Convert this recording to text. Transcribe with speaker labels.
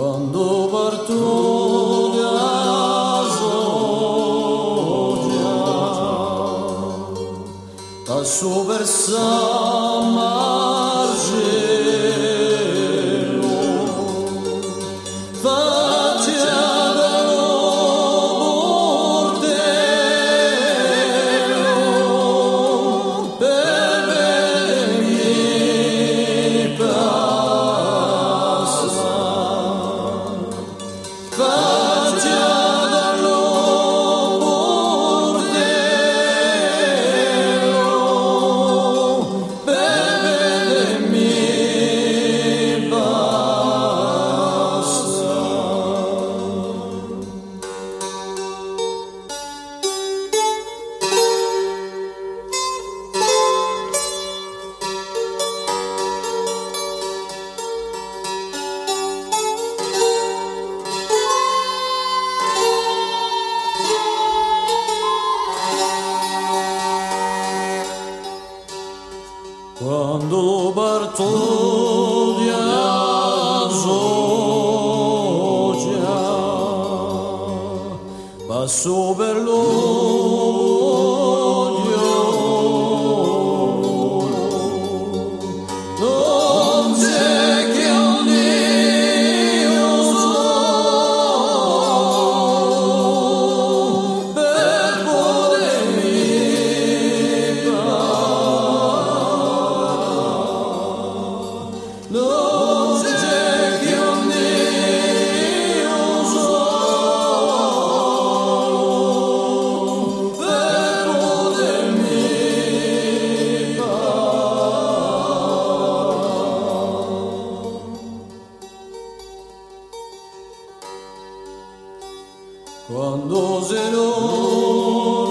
Speaker 1: Quando parto da soggia passo per San Marcello Quando parto di Azogia passo per l'odio Cuando se lo